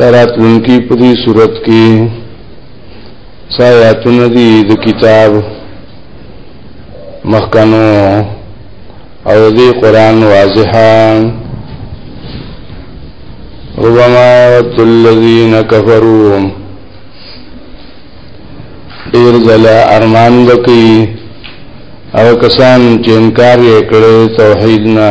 دراتلونکي په دې صورت کې سایاتونه دي د کتاب مخکنو او دې قران واضحه ربما يود الذين كفروا ډیر زلا ارمان وکي او کسان چې انکار یې کړو توحید نه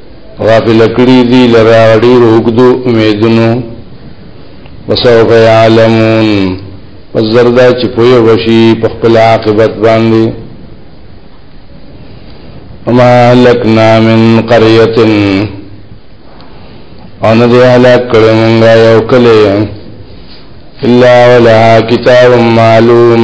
غافل کړی دی لرا ډیر وګدو امیدونو وسوف یعلمون وزردا چې پوی وشي په خپل عاقبت باندې وما لکنا من قريه ان دې هلاک کړه مونږه یو کله الا ولها کتاب معلوم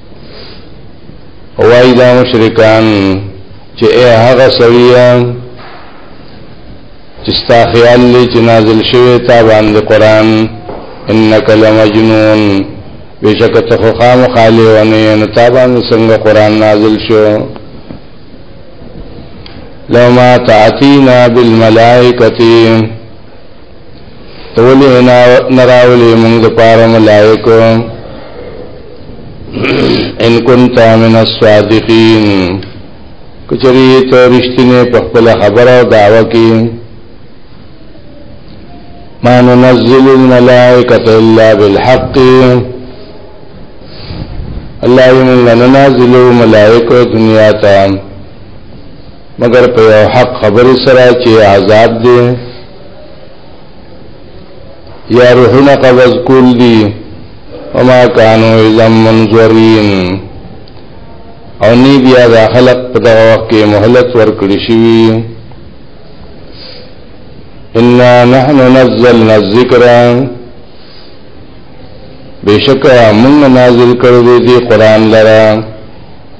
وای دا مشرکان چې اے هغه سړیا چې ستا خیال لې چې نازل شوی تا باندې قران انک لمجنون بشک ته خو خام خالی ونی نو تا باندې څنګه قران نازل شو لو ما تعتینا بالملائکتی تولی نراولی مونږ د پاره ملائکو ان كنت من الصادقين کچری ته رښتینه په خپل خبره او دعوه کې ما ننزل الملائکه الا بالحق الله یې موږ نه نازلو ملائکه دنیا ته مګر په یو حق خبرې سره چې عذاب دی یا روحونه قبض کول دي وما كانوا اذا منذرين او نی بیا دا خلق په دغه وخت کې مهلت ورکړي شي ان نحن نزلنا الذکر بشکا موږ نازل کړو دې قران لره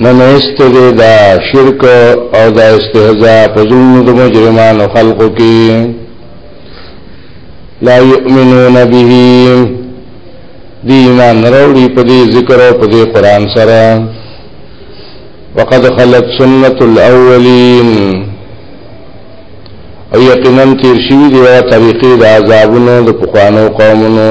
نه نهسته دی دا شرک او دا استهزاء په ظلمونو د مجرمانو خلقو کې لا یؤمنون به دی ایمان نروړي په دې ذکر او په دې قران سره وقد خلت سنت الاولین او یقینا تیر شوی دی طریقې د عذابونو د پخوانو قومونو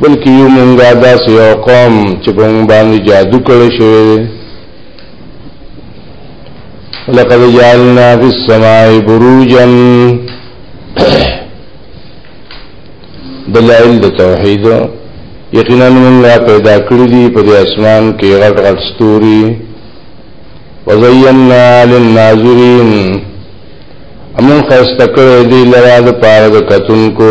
بلکې یو مونږه داسې یو قوم چې په مونږ باندې جادو کړی شوی دی لقد جعلنا فی السماء بروجا دلائل د توحید یقینا مونږه پیدا کړی دی په اسمان کې غټ غټ ستوري وزینا للناظرین امون خسته کړی دی لرا د پاره د کتونکو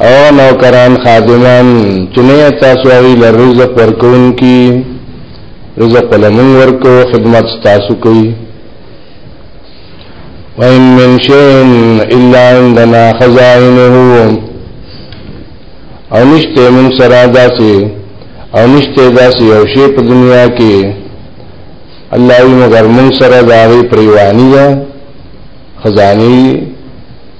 او نوکران خادمان چنه تاسو غي لرزق ورکون کی رزق لمن ورکو خدمت تاسو کوي وان من شيء الا عندنا خزائنه او نشته من سره داسي او نشته داسي او شی په دنیا کې الله یې مگر من سره داوی پریوانی ده خزانی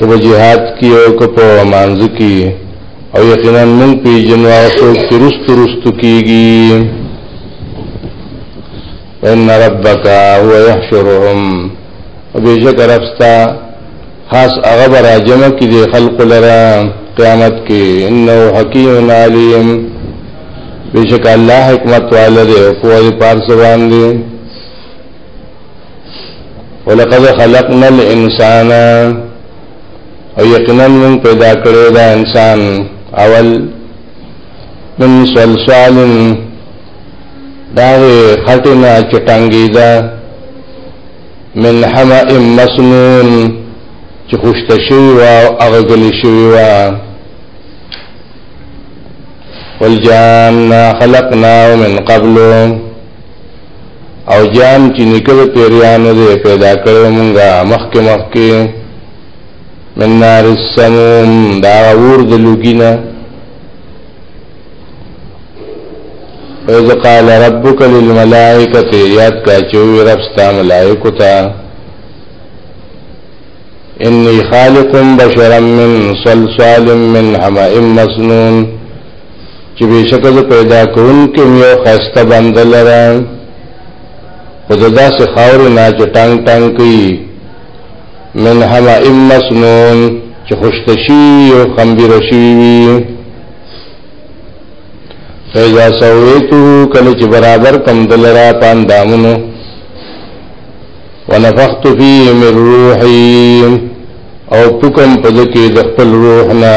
کبه جهاد کی او کبه مانځ کی او یقینا مونږ پیژنو هغه څوک چې رستو رستو کیږي ان ربک هو یحشرهم وبېشک ربستا خاص هغه به راجمع کړي د خلق لره قیامت کې انه حکیم علیم بشک الله حکمت والده په پارس باندې ولقد خلقنا الانسان او یقینا من پیدا کړی دا انسان اول من سلسال داغه خټنا چټانګی دا من حمأ مسنون چې خوشته شوی و او هغه غلی شوی و والجان خلقناه من قبل او جان چې نیکه د پیریانو دی پیدا کړو مونږه مخکې مخکې من نار السموم دا اور د لوګینا وإذ قال ربك للملائکه یاد کا چې رب ستا ملائکه ته انی خالق بشرا من صلصال من حماء مسنون چې بشکه زه پیدا کوونکې مې یو خسته بنده لره خو د داسې خاورې نه چې ټنګ ټنګ کوي من حما ام مسنون چې خوشته شي او خمبیره شي وي فیضا سویتو کله چې برابر کم دلرا پان دامنو ونفخت فی من روحی او پکم پدکی د خپل روحنا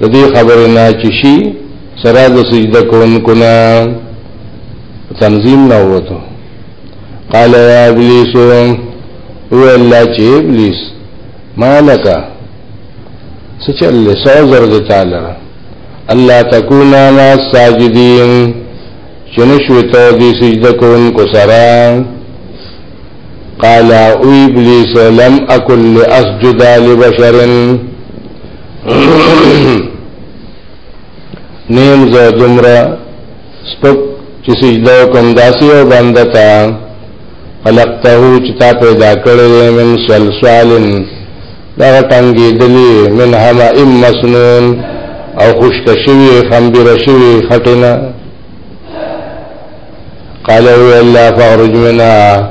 د دې خبرې نه چې شي سره د سجده کوونکو نه تنظیم نه وته قال يا ابلیس او الله چې ابلیس مالک سچل له سوزر د تعالی الله تکونا ما ساجدین چنشو ته دې سجده کوونکو سره قال او ابلیس لم اکل لاسجد لبشرن نیم زه دومره سپک چې سجده وکم داسې یو بنده ته خلقته چې تا پیدا کړی دی من صلصال دغه ټنګېدلې من همه ام مسنون او خوشته شوي خمبره شوي خټینه قال وی الله فاخرج منها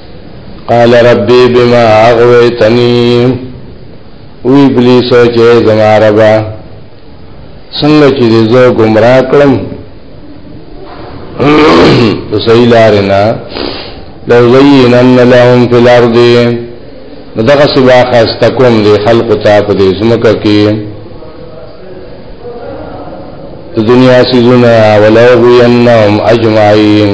قال ربي بما اغويتني وی ابلیس چې زما ربا څنګه چې زه گمراه کړم په صحیح لار نه لو زینن لهم فی الارض دغه سبا خاستکم دی خلق ته په دې زمکه کې دنیا سيزونه ولو بینهم اجمعین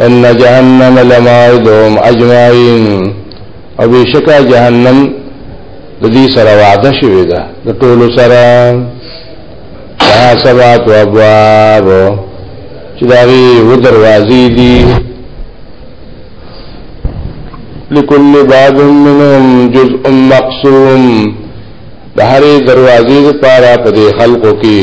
ان جهنم لموعدهم اجمعين او بشکا جهنم د دې سره وعده شوی ده د ټولو سره دا سبات او ابواب چې دا وی و دروازې دي لكل باب منهم جزء مقسوم د هرې دروازې لپاره په دې خلقو کې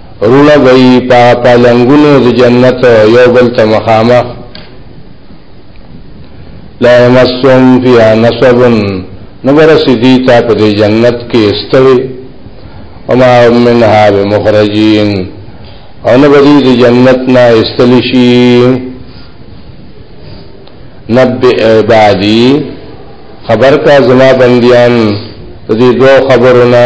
رونه به یې په پالنګونو د جنت یو بل ته مخامخ لا یمسهم فیها نصب نه به رسي دوی ته په دې جنت کې ستړي وما هم منها بمخرجین او نه به دوی د جنت نه ایستلی شي نبئ عبادي خبر کا زما بندیان دې دوه خبرونه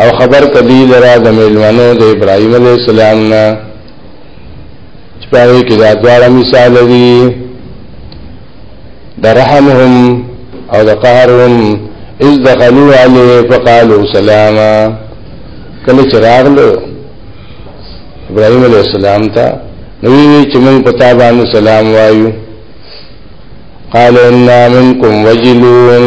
او خبر کدی لرا د میلمنو د ابراهیم علیه السلام نه چې په هغې کې دا دواړه مثال دي د رحمهم او د قهرهم اذ دخلوا علیه فقالوا سلاما کله چې راغلو ابراهیم علیه السلام ته نوی وی چې موږ په تا باندې سلام وایو قال انا منکم وجلون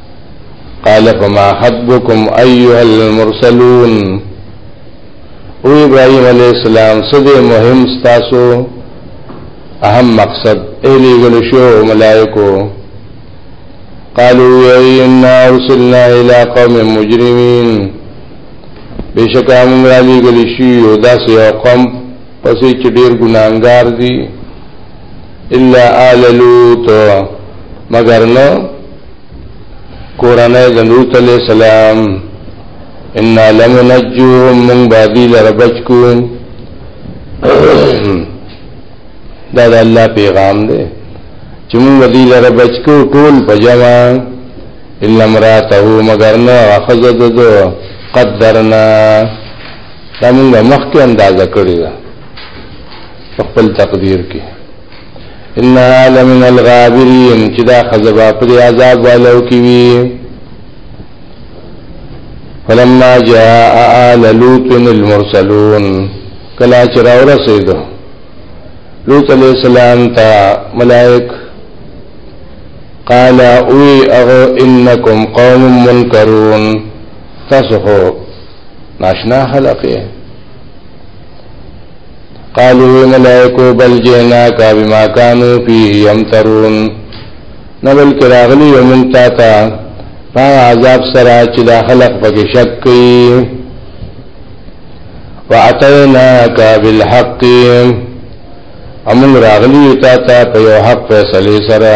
قال فما حدبكم ايها المرسلون او ابراهيم عليه السلام سده مهم ستاسو اهم مقصد اهلی گلشو ملائکو قالوا اينا ارسلنا الى قوم مجرمين بشکا موږ را لېږل شي یو داسې یو قوم پسې چې ډېر ګناهګار دي الا آل لوط مگر نو کورنۍ د لوط علی السلام ان لم نجو من بعدی لربچ کو دا د الله پیغام دی چې موږ دې لره بچو ټول پجما الا مراته مگر نه اخذت دو قدرنا دا موږ مخکې اندازه کړی دا خپل تقدیر کې ان لمن الغابرین چې دا خزبا په عذاب والو کې وي فلما جاء آل لوط المرسلون کلا چې راو رسید لوط علیہ السلام ته ملائک قال اوی اغو انکم قوم منکرون تاسو خو ناشنا خلقه قالوا ملائکو بل جئنا کا بما كانوا فيه يمترون نو بلکې راغلی یو مونږ تا ته په عذاب سره چې دا خلق پکې شک کوي واتیناک بالحق امون راغلی تا ته په یو حق فیصله سره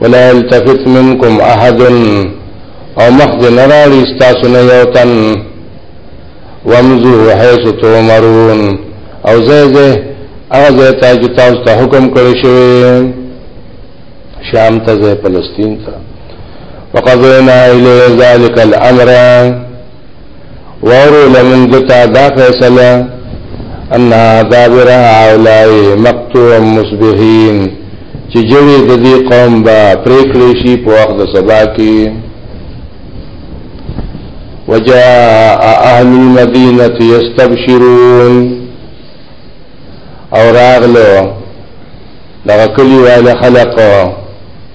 ولا يلتفت منكم احد او مخ دې نه راړي ستاسو نه یو تن وامزو حيث تؤمرون او زه زه هغه ځای ته چې تاسو ته حکم کړی شوی شام ته ځای فلسطین ته وقضینا الی ذلک الامر وارو لمن دتا دا فیصله ان دابر هاولای مقتوع مصبحین چې جوړې د دې قوم با پریکړې شي په وخت د سبا کې وجاء اهل المدینه یستبشرون او راغلو دغه کلی والے خلق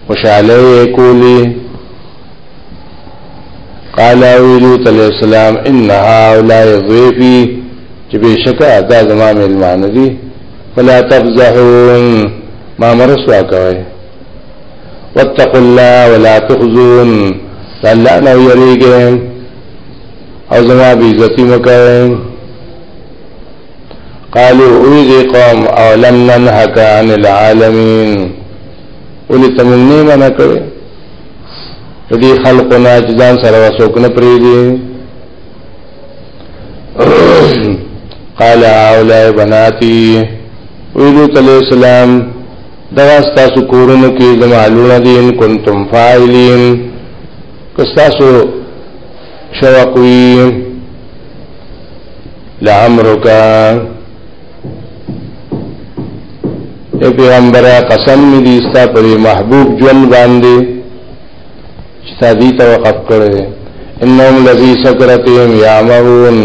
خوشاله کولی قال ویلو تعالی السلام ان هؤلاء ضيفي جبي شكا دا زما المعنى دي فلا تفزحون ما مرسوا كوي واتقوا الله ولا تخزون الله نه یریږي او زما بيزتي مكوين قالوا اوذي قوم اولم ننهك عن العالمين ولتمني منکوي دې خلقو نه چې ځان سره وسوک نه پریږي قال هؤلاء بناتي ویلو تعالی السلام دا تاسو کورونو کې زمالونه دي ان کنتم فاعلین که تاسو شوقوي لعمرک اے پیغمبره قسم می دی ستا پر محبوب جون باندې چې تا دې ته وقف کړی انهم لذي سکرتهم یعمهون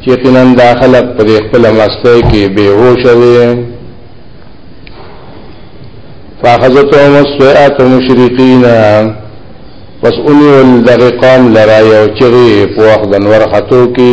چې یقینا داخله پر خپل مسته کې بیهوش وي فاخذتهم السوئات مشرقین پس اونیول دغه قوم لرا یو چغی په وخت د نور خطو کې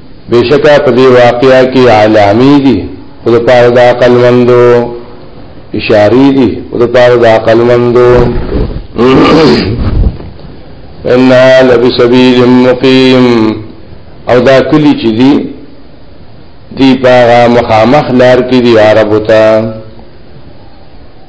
بشکا په دې واقعیا کې علامی دي او د پاره د عقل مندو اشاری دي او د پاره د عقل مندو ان لبی سبیل مقیم او دا کلی چې دي دی پاغه مخامخ لار کې دی عربو ته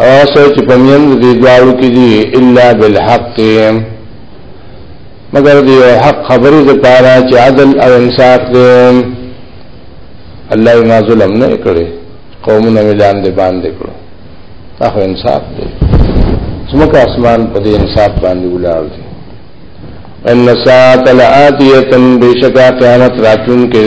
او اسه چې پمیند دې دواړو کې دي الا بالحق مگر دې حق خبرې د پاره چې عدل او انصاف دې الله ما ظلم نه کړي قومونه ملان دې باندې کړو دا خو انصاف دې سمکه اسمان په دې انصاف باندې ولاړ دي ان ساعت لآتیتن بشکا قیامت راتون کې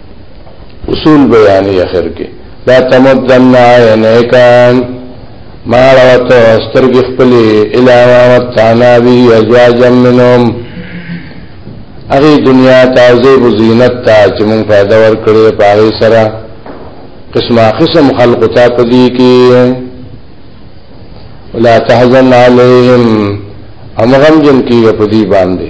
اصول بیانی اخر کې لا تمدن عینیکان مالوت استرګ خپلې علاوه وتانا بی ازواج منهم اغه دنیا تازه و زینت تا چې مونږ پیدا ور کړې پاره سره قسمه قسم خلق تا پدی کې ولا تحزن علیهم امغم جن کیږي پدی باندې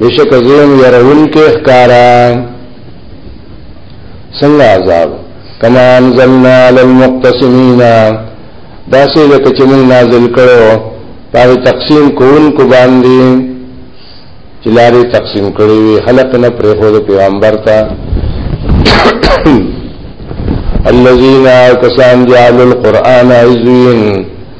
بشک زیم يرون کې ښکارا څنګه عذاب کما انزلنا للمقتسمین دا سې لکه چې موږ نازل کړو پاره تقسیم کون کو باندې چې لارې تقسیم کړې وي خلق نه پرې خو پیغمبر ته الذين كسان جعلوا القرآن عزوين